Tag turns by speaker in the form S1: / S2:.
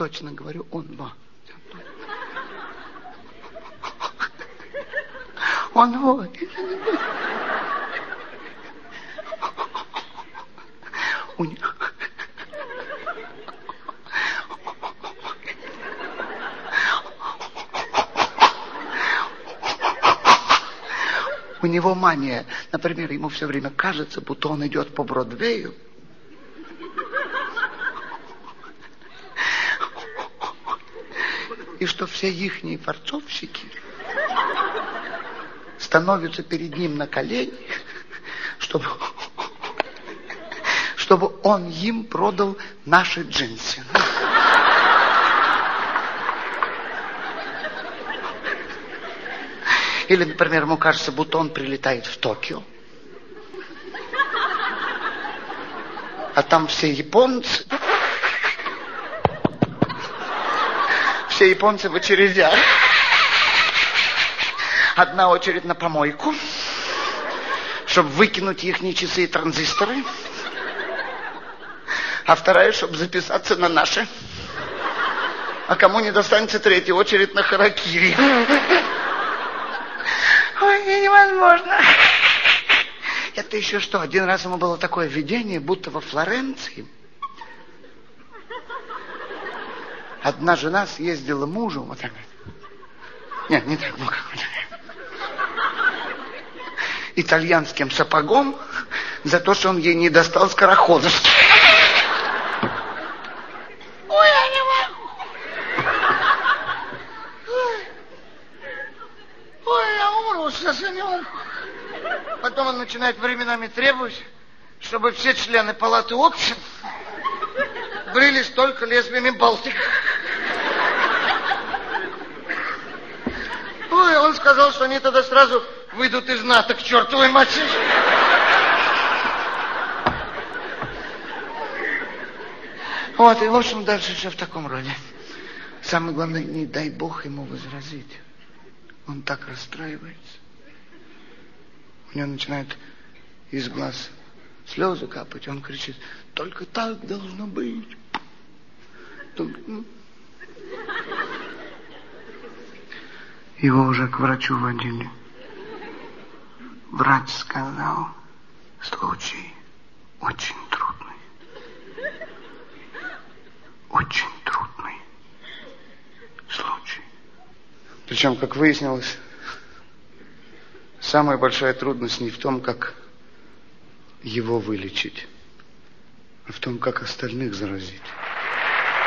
S1: точно говорю, он, во. Он вот. У него... У него мания. Например, ему все время кажется, будто он идет по Бродвею. И что все ихние форцовщики становятся перед ним на колени, чтобы, чтобы он им продал наши джинсы. Или, например, ему кажется, будто он прилетает в Токио. А там все японцы. Все японцы в очередях. Одна очередь на помойку, чтобы выкинуть их часы и транзисторы. А вторая, чтобы записаться на наши. А кому не достанется третья очередь на харакири. Ой, невозможно. Это еще что? Один раз ему было такое видение, будто во Флоренции. Одна жена съездила мужу, вот так. Нет, не так, как. Итальянским сапогом за то, что он ей не достал скороходовский. Ой, я не могу. Ой, я умру со ним. Потом он начинает временами требовать, чтобы все члены палаты общин брились только лезвиями Балтик. Ой, он сказал, что они тогда сразу выйдут из НАТО к чертовой матери. Вот, и в общем дальше все в таком роде. Самое главное, не дай Бог ему возразить. Он так расстраивается. У него начинает из глаз слезы капать. Он кричит, только так должно быть. Только... Ну. Его уже к врачу водили. Врач сказал, случай очень трудный. Очень трудный случай. Причем, как выяснилось, самая большая трудность не в том, как его вылечить, а в том, как остальных заразить.